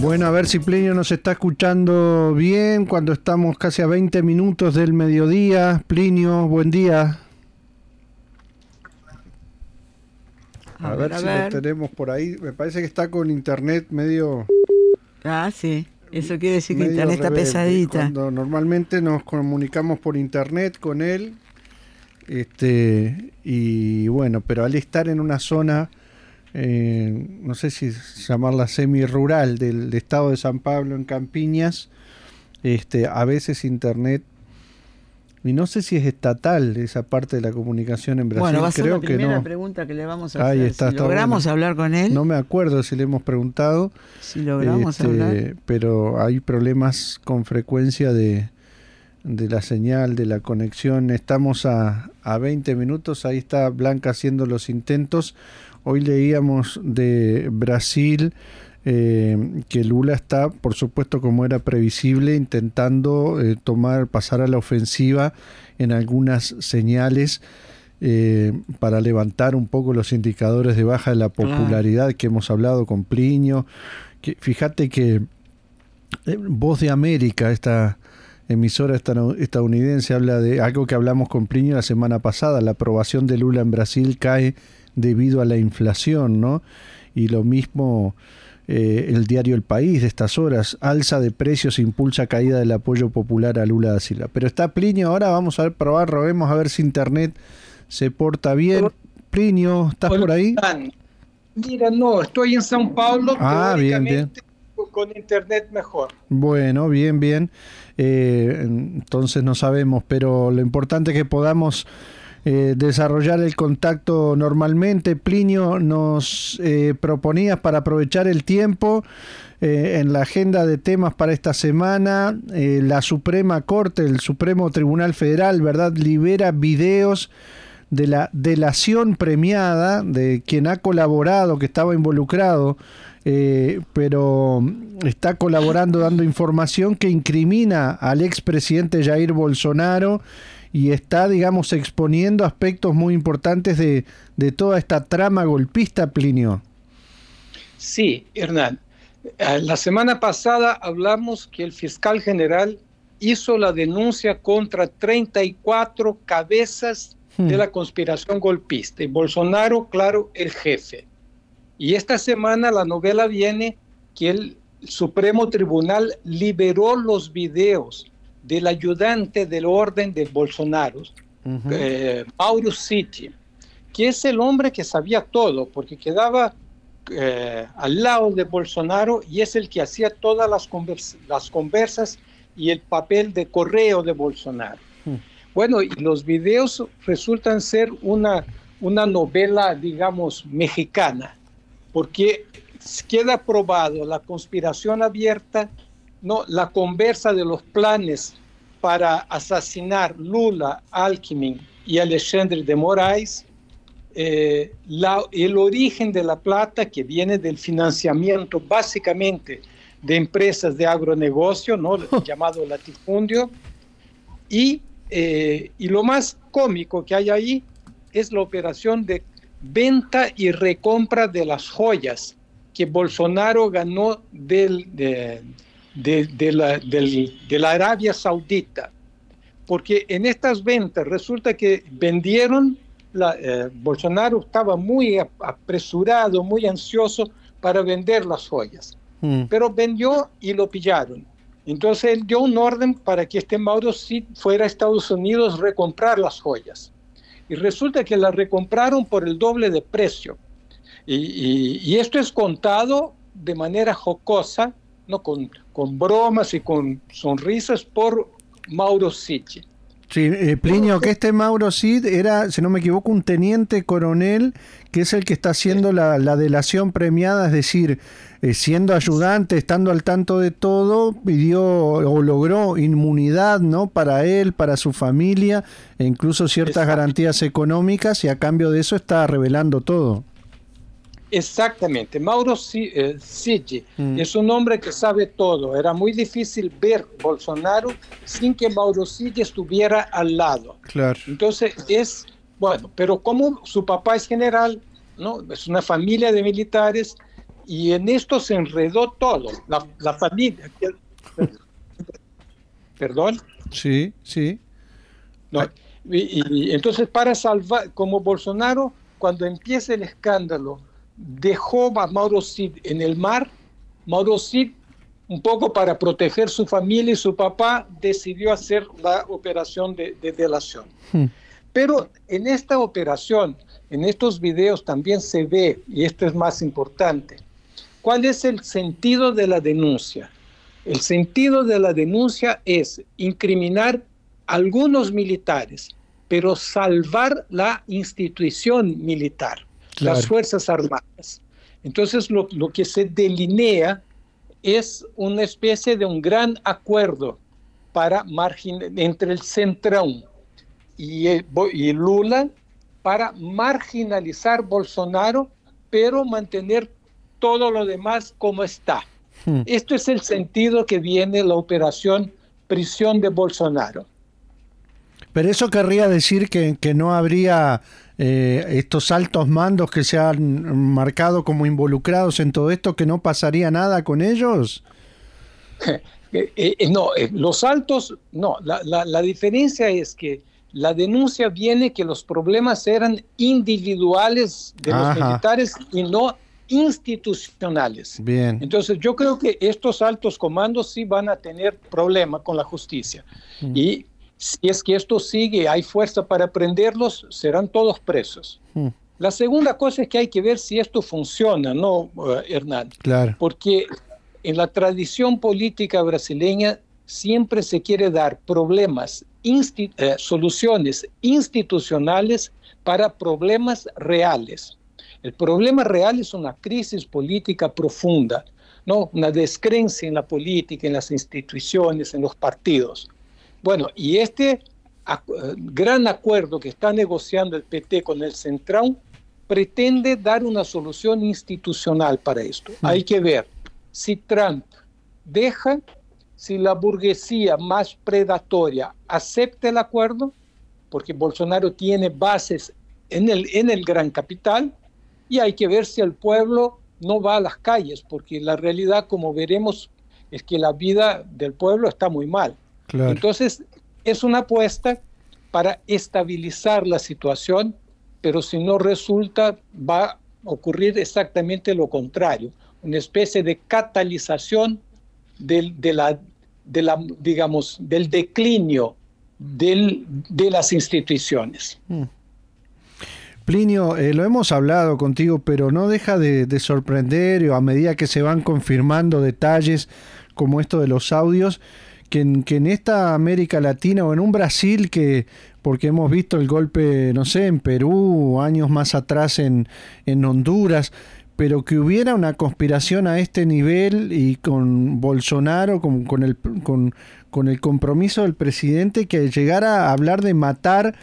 Bueno, a ver si Plinio nos está escuchando bien cuando estamos casi a 20 minutos del mediodía. Plinio, buen día. A, ver, si lo tenemos por ahí. Me parece que está con internet medio. Ah, sí. Eso quiere decir que internet está pesadita. Cuando normalmente nos comunicamos por internet con él. Este, y bueno, pero al estar en una zona eh, no sé si llamarla semi-rural del, estado de San Pablo en Campiñas, este, a veces Internet, y no sé si es estatal esa parte de la comunicación en Brasil. Bueno, va a ser la primera pregunta que le vamos a hacer. Está, si logramos hablar con él. No me acuerdo si le hemos preguntado. Si logramos este, hablar. Pero hay problemas con frecuencia de, de la señal, de la conexión. Estamos a, a 20 minutos, ahí está Blanca haciendo los intentos. Hoy leíamos de Brasil eh, que Lula está, por supuesto, como era previsible, intentando eh, tomar, pasar a la ofensiva en algunas señales eh, para levantar un poco los indicadores de baja de la popularidad que hemos hablado con Plinio. Que, fíjate que Voz de América, esta emisora estadounidense, habla de algo que hablamos con Plinio la semana pasada, la aprobación de Lula en Brasil cae debido a la inflación, ¿no? Y lo mismo eh, el diario El País de estas horas, alza de precios impulsa caída del apoyo popular a Lula da Silva. Pero está Plinio, ahora vamos a ver, probar, robemos a ver si internet se porta bien. Plinio, ¿estás por ahí? Mira, no, estoy en São Paulo. Ah, bien, bien. Con internet mejor. Bueno, bien, bien. Eh, entonces no sabemos, pero lo importante es que podamos eh, desarrollar el contacto normalmente. Plinio nos eh, proponía para aprovechar el tiempo eh, en la agenda de temas para esta semana. la Suprema Corte, el Supremo Tribunal Federal, ¿verdad? Libera videos de la delación premiada de quien ha colaborado, que estaba involucrado, pero está colaborando dando información que incrimina al expresidente Jair Bolsonaro y está, digamos, exponiendo aspectos muy importantes de, toda esta trama golpista, Plinio. Sí, Hernán. Eh, la semana pasada hablamos que el fiscal general hizo la denuncia contra 34 cabezas de hmm. la conspiración golpista y Bolsonaro, claro, el jefe. Y esta semana la novela viene que el Supremo Tribunal liberó los videos del ayudante del orden de Bolsonaro, eh, Mauro City, que es el hombre que sabía todo, porque quedaba eh, al lado de Bolsonaro y es el que hacía todas las, las conversas y el papel de correo de Bolsonaro. Hmm. Bueno, y los videos resultan ser una, una novela, digamos, mexicana, porque queda probado la conspiración abierta no, la conversa de los planes para asesinar Lula, Alckmin y Alexandre de Moraes, eh, el origen de la plata que viene del financiamiento básicamente de empresas de agronegocio, ¿no? llamado latifundio, y, eh, y lo más cómico que hay ahí es la operación de venta y recompra de las joyas que Bolsonaro ganó del, de, la, de la Arabia Saudita, porque en estas ventas resulta que vendieron, la, eh, Bolsonaro estaba muy apresurado, muy ansioso para vender las joyas, mm. pero vendió y lo pillaron. Entonces él dio un orden para que este Mauro sí fuera a Estados Unidos a recomprar las joyas. Y resulta que las recompraron por el doble de precio. Y, y esto es contado de manera jocosa ¿no? con, con bromas y con sonrisas por Mauro City. Sí, eh, Plinio, que este Mauro Cid era, si no me equivoco, un teniente coronel que es el que está haciendo la, delación premiada, es decir, eh, siendo ayudante, estando al tanto de todo, pidió o logró inmunidad ¿no? para él, para su familia, e incluso ciertas garantías económicas, y a cambio de eso está revelando todo. Exactamente, Mauro Sigi eh, mm. es un hombre que sabe todo. Era muy difícil ver Bolsonaro sin que Mauro Sigi estuviera al lado. Claro. Entonces es, bueno, pero como su papá es general, ¿no? es una familia de militares y en esto se enredó todo. La, familia. ¿Perdón? Sí, sí. y entonces para salvar, como Bolsonaro, cuando empieza el escándalo, dejó a Mauro Cid en el mar. Mauro Cid, un poco para proteger su familia y su papá, decidió hacer la operación de, delación. Hmm. Pero en esta operación, en estos videos también se ve, y esto es más importante, cuál es el sentido de la denuncia. El sentido de la denuncia es incriminar a algunos militares, pero salvar la institución militar las Fuerzas Armadas. Entonces lo, que se delinea es una especie de un gran acuerdo para margin entre el Centrón y, y Lula para marginalizar Bolsonaro, pero mantener todo lo demás como está. Hmm. Esto es el sentido que viene la operación prisión de Bolsonaro. Pero eso querría decir que, que no habría eh, estos altos mandos que se han marcado como involucrados en todo esto, que no pasaría nada con ellos? Eh, eh, no, los altos, no, la, diferencia es que la denuncia viene que los problemas eran individuales de los militares y no institucionales. Bien. Entonces yo creo que estos altos comandos sí van a tener problema con la justicia. Mm. Y si es que esto sigue, hay fuerza para prenderlos, serán todos presos. Hmm. La segunda cosa es que hay que ver si esto funciona, ¿no, eh, Hernán? Claro. Porque en la tradición política brasileña siempre se quiere dar problemas, eh, soluciones institucionales para problemas reales. El problema real es una crisis política profunda, ¿no? una descreencia en la política, en las instituciones, en los partidos. Bueno, y este gran acuerdo que está negociando el PT con el Central pretende dar una solución institucional para esto. Mm. Hay que ver si Trump deja, si la burguesía más predatoria acepta el acuerdo, porque Bolsonaro tiene bases en el, en el gran capital, y hay que ver si el pueblo no va a las calles, porque la realidad, como veremos, es que la vida del pueblo está muy mal. Entonces, es una apuesta para estabilizar la situación, pero si no resulta, va a ocurrir exactamente lo contrario, una especie de catalización del, de la, de la, digamos, del declinio del, de las instituciones. Mm. Plinio, eh, lo hemos hablado contigo, pero no deja de, de sorprender, a medida que se van confirmando detalles como esto de los audios, que en, esta América Latina o en un Brasil que, porque hemos visto el golpe, no sé, en Perú, años más atrás en, en Honduras, pero que hubiera una conspiración a este nivel y con Bolsonaro, con, con, el, con, con el compromiso del presidente que llegara a hablar de matar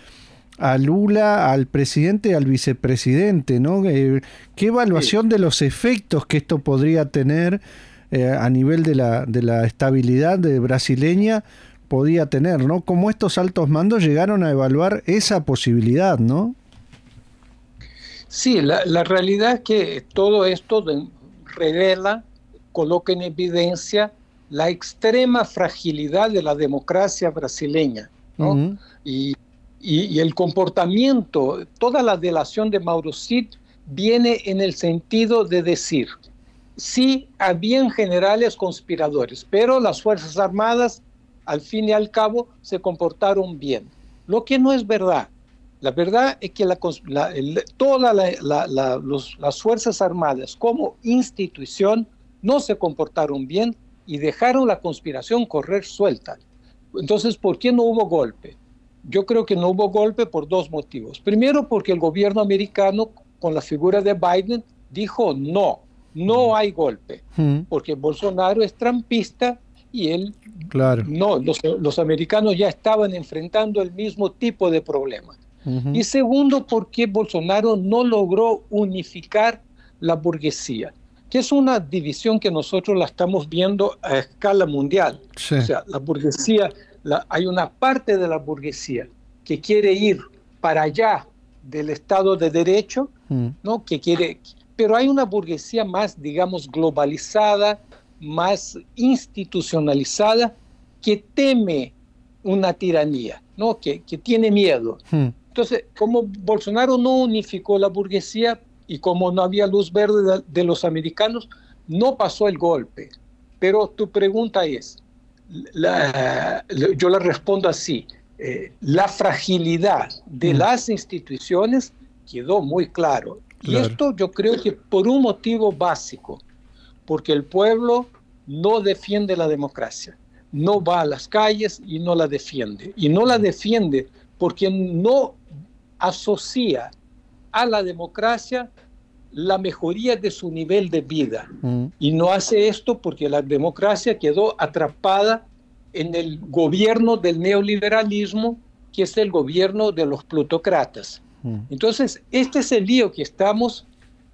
a Lula, al presidente y al vicepresidente, ¿no? Eh, ¿Qué evaluación de los efectos que esto podría tener? Eh, a nivel de la, de la estabilidad de brasileña podía tener, ¿no? Como estos altos mandos llegaron a evaluar esa posibilidad, ¿no? Sí, la, la realidad es que todo esto revela, coloca en evidencia la extrema fragilidad de la democracia brasileña, ¿no? y, y, el comportamiento, toda la delación de Mauro Cid viene en el sentido de decir, sí habían generales conspiradores, pero las Fuerzas Armadas, al fin y al cabo, se comportaron bien. Lo que no es verdad. La verdad es que todas las Fuerzas Armadas como institución no se comportaron bien y dejaron la conspiración correr suelta. Entonces, ¿por qué no hubo golpe? yo creo que no hubo golpe por dos motivos. Primero, porque el gobierno americano, con la figura de Biden, dijo no, no hay golpe, porque Bolsonaro es trampista y él claro. no, los, americanos ya estaban enfrentando el mismo tipo de problemas. Y segundo, porque Bolsonaro no logró unificar la burguesía, que es una división que nosotros la estamos viendo a escala mundial. O sea, la burguesía, hay una parte de la burguesía que quiere ir para allá del Estado de Derecho, ¿no? que quiere, pero hay una burguesía más, digamos, globalizada, más institucionalizada, que teme una tiranía, ¿no? que, que tiene miedo. Entonces, como Bolsonaro no unificó la burguesía y como no había luz verde de, los americanos, no pasó el golpe. Pero tu pregunta es, yo la respondo así, eh, la fragilidad de mm. las instituciones quedó muy claro. Y esto yo creo que por un motivo básico, porque el pueblo no defiende la democracia, no va a las calles y no la defiende. Y no la defiende porque no asocia a la democracia la mejoría de su nivel de vida. Mm. Y no hace esto porque la democracia quedó atrapada en el gobierno del neoliberalismo, que es el gobierno de los plutócratas. Mm. Entonces, este es el lío que estamos,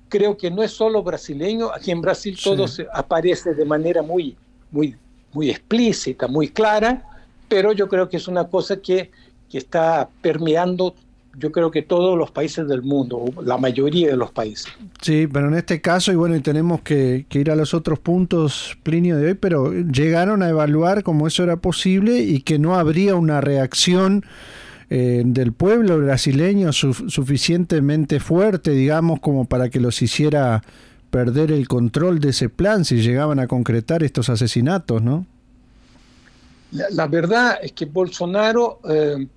creo que no es solo brasileño, aquí en Brasil todo se aparece de manera muy, muy, muy explícita, muy clara, pero yo creo que es una cosa que, que está permeando yo creo que todos los países del mundo, la mayoría de los países. Sí, pero en este caso, y bueno, y tenemos que, ir a los otros puntos, Plinio, de hoy, pero llegaron a evaluar cómo eso era posible y que no habría una reacción eh, del pueblo brasileño suficientemente fuerte, digamos, como para que los hiciera perder el control de ese plan si llegaban a concretar estos asesinatos, ¿no? La, verdad es que Bolsonaro... Eh,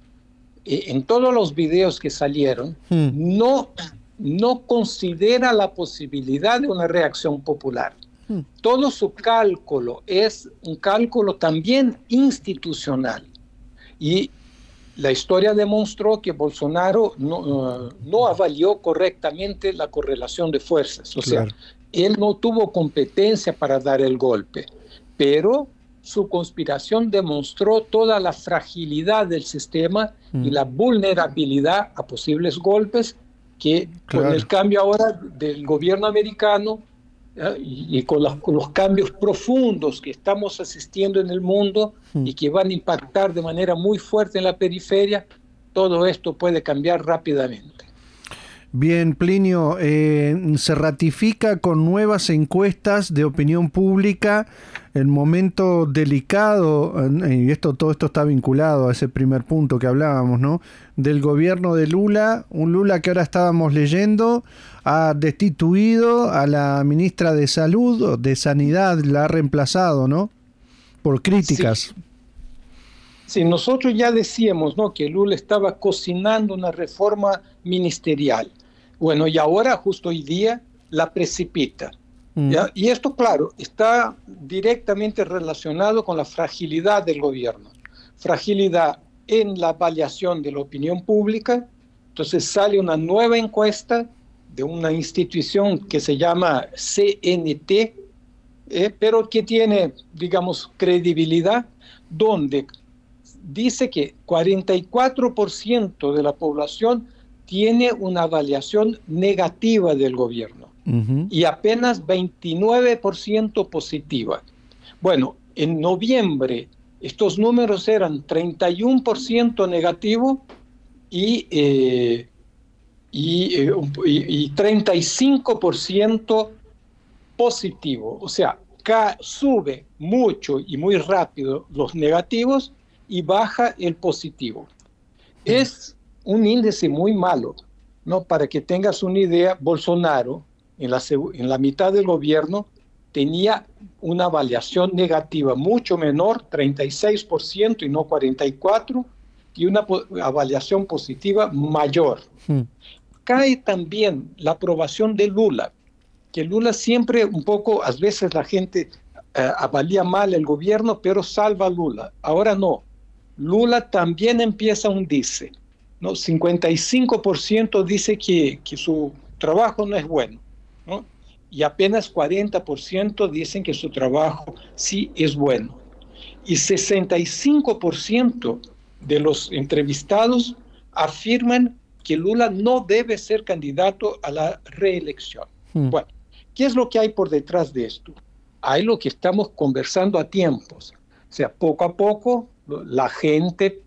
eh, en todos los videos que salieron, hmm. no, no considera la posibilidad de una reacción popular. Hmm. Todo su cálculo es un cálculo también institucional. Y la historia demostró que Bolsonaro no, no avalió correctamente la correlación de fuerzas. O sea, él no tuvo competencia para dar el golpe, pero su conspiración demostró toda la fragilidad del sistema y mm. la vulnerabilidad a posibles golpes que con el cambio ahora del gobierno americano y, con, los, cambios profundos que estamos asistiendo en el mundo y que van a impactar de manera muy fuerte en la periferia, todo esto puede cambiar rápidamente. Bien, Plinio, eh, se ratifica con nuevas encuestas de opinión pública el momento delicado, y esto, todo esto está vinculado a ese primer punto que hablábamos, ¿no? Del gobierno de Lula, un Lula que ahora estábamos leyendo, ha destituido a la ministra de Salud, de Sanidad, la ha reemplazado, ¿no? Por críticas. Sí. nosotros ya decíamos, ¿no? Que Lula estaba cocinando una reforma ministerial bueno, y ahora, justo hoy día, la precipita. Mm. Y esto, claro, está directamente relacionado con la fragilidad del gobierno. Fragilidad en la avaliación de la opinión pública. Entonces sale una nueva encuesta de una institución que se llama CNT, eh, pero que tiene, digamos, credibilidad, donde dice que 44% de la población tiene una avaliación negativa del gobierno y apenas 29% positiva. Bueno, en noviembre estos números eran 31% negativo y, eh, y, eh, y, 35% positivo. O sea, sube mucho y muy rápido los negativos y baja el positivo. Es un índice muy malo. ¿no? Para que tengas una idea, Bolsonaro en la, en la mitad del gobierno tenía una avaliación negativa mucho menor, 36% y no 44%, y una avaliación positiva mayor. Hmm. Cae también la aprobación de Lula, que Lula siempre un poco, a veces la gente eh, avalía mal el gobierno, pero salva a Lula. Ahora no. Lula también empieza un dice. ¿no? 55% dice que, que, su trabajo no es bueno. ¿no? Y apenas 40% dicen que su trabajo sí es bueno. Y 65% de los entrevistados afirman que Lula no debe ser candidato a la reelección. Hmm. Bueno, ¿qué es lo que hay por detrás de esto? Hay lo que estamos conversando a tiempos. O sea, poco a poco la gente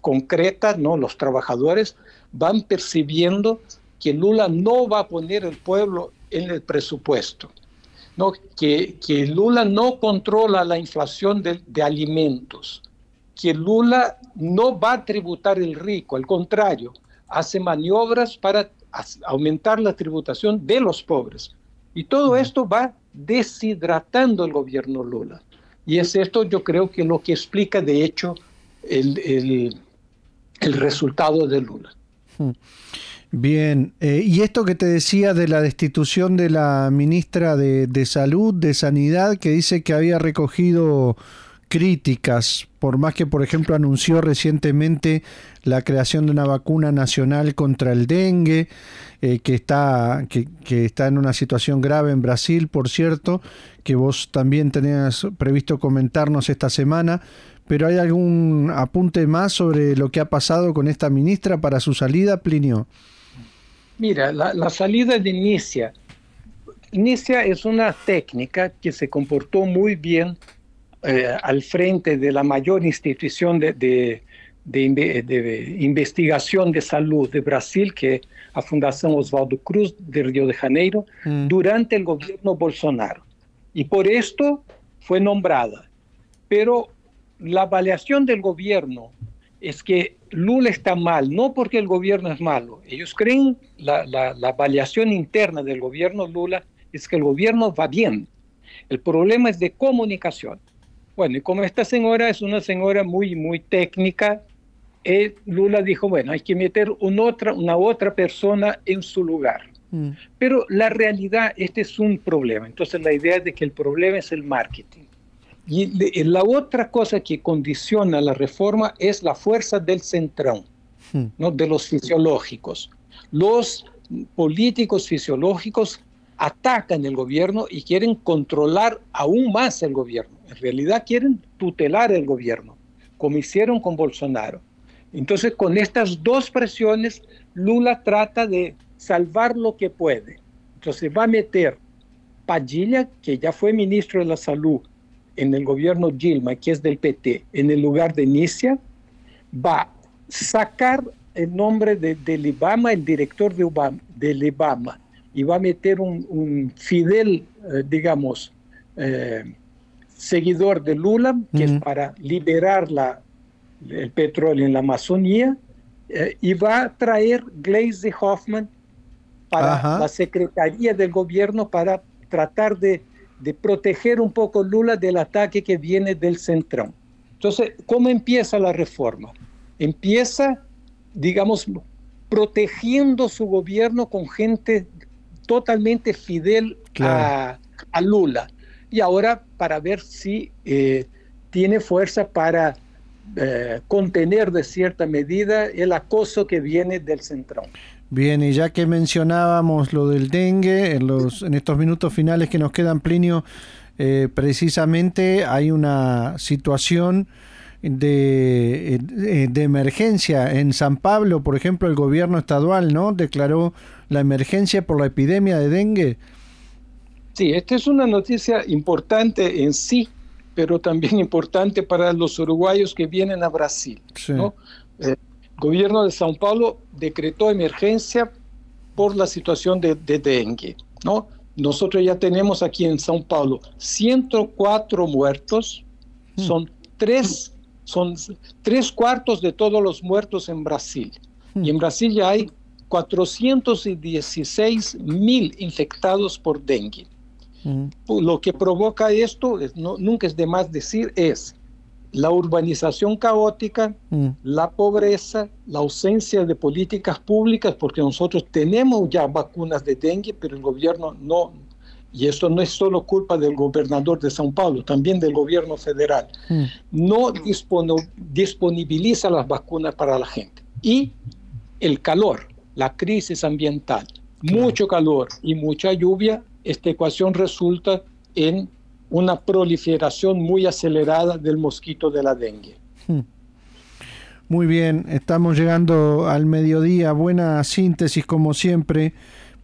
concreta, ¿no? los trabajadores, van percibiendo que Lula no va a poner el pueblo en el presupuesto, ¿no? que, que Lula no controla la inflación de, de alimentos, que Lula no va a tributar el rico, al contrario, hace maniobras para aumentar la tributación de los pobres. Y todo esto va deshidratando el gobierno Lula. Y es esto yo creo que lo que explica de hecho el, el, resultado de Lula. Bien, eh, y esto que te decía de la destitución de la ministra de, de Salud, de Sanidad, que dice que había recogido críticas, por más que, por ejemplo, anunció recientemente la creación de una vacuna nacional contra el dengue, eh, que, está, que, está en una situación grave en Brasil, por cierto, que vos también tenías previsto comentarnos esta semana, pero ¿hay algún apunte más sobre lo que ha pasado con esta ministra para su salida, Plinio? Mira, la, la salida de Inicia. Inicia es una técnica que se comportó muy bien eh, al frente de la mayor institución de, de, de, investigación de salud de Brasil, que es la Fundación Oswaldo Cruz de Río de Janeiro, mm. durante el gobierno Bolsonaro. Y por esto fue nombrada. Pero la avaliación del gobierno es que Lula está mal, no porque el gobierno es malo. Ellos creen, la, la, la avaliación interna del gobierno Lula es que el gobierno va bien. El problema es de comunicación. Bueno, y como esta señora es una señora muy, muy técnica, eh, Lula dijo, bueno, hay que meter una otra, una otra persona en su lugar. Mm. Pero la realidad, este es un problema. Entonces la idea es de que el problema es el marketing. Y la otra cosa que condiciona la reforma es la fuerza del centrón, mm. ¿no? de los fisiológicos. Los políticos fisiológicos atacan el gobierno y quieren controlar aún más el gobierno. En realidad quieren tutelar el gobierno, como hicieron con Bolsonaro. Entonces, con estas dos presiones, Lula trata de salvar lo que puede. Entonces, va a meter Padilla, que ya fue ministro de la Salud en el gobierno Gilma, que es del PT, en el lugar de Nicia, va a sacar el nombre de, del IBAMA, el director de del IBAMA, y va a meter un, fidel, eh, digamos, eh, seguidor de Lula, que es para liberar la, el petróleo en la Amazonía, eh, y va a traer Glaze Hoffman para la Secretaría del Gobierno para tratar de, de, proteger un poco Lula del ataque que viene del centrón. Entonces, ¿cómo empieza la reforma? Empieza, digamos, protegiendo su gobierno con gente totalmente fidel a, a Lula y ahora para ver si eh, tiene fuerza para eh, contener de cierta medida el acoso que viene del centrón. Bien, y ya que mencionábamos lo del dengue, en, los, en estos minutos finales que nos quedan, Plinio, eh, precisamente hay una situación de, de, emergencia. En San Pablo, por ejemplo, el gobierno estadual ¿no? declaró la emergencia por la epidemia de dengue. Sí, esta es una noticia importante en sí, pero también importante para los uruguayos que vienen a Brasil. ¿no? El gobierno de São Paulo decretó emergencia por la situación de, dengue. ¿no? Nosotros ya tenemos aquí en São Paulo 104 muertos, hmm. son tres, son tres cuartos de todos los muertos en Brasil. Hmm. Y en Brasil ya hay 416 mil infectados por dengue. Lo que provoca esto, nunca es de más decir, es la urbanización caótica, la pobreza, la ausencia de políticas públicas, porque nosotros tenemos ya vacunas de dengue, pero el gobierno no, y esto no es solo culpa del gobernador de São Paulo, también del gobierno federal, mm. no disponibiliza las vacunas para la gente. Y el calor, la crisis ambiental, mucho calor y mucha lluvia, esta ecuación resulta en una proliferación muy acelerada del mosquito de la dengue. Hmm. Muy bien, estamos llegando al mediodía, buena síntesis como siempre.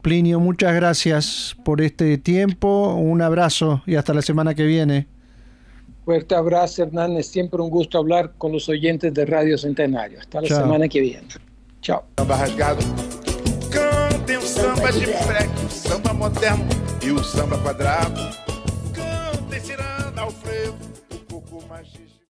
Plinio, muchas gracias por este tiempo, un abrazo y hasta la semana que viene. Fuerte abrazo, Hernán, es siempre un gusto hablar con los oyentes de Radio Centenario. Hasta la semana que viene. Chao. samba de samba moderno e o samba quadrado.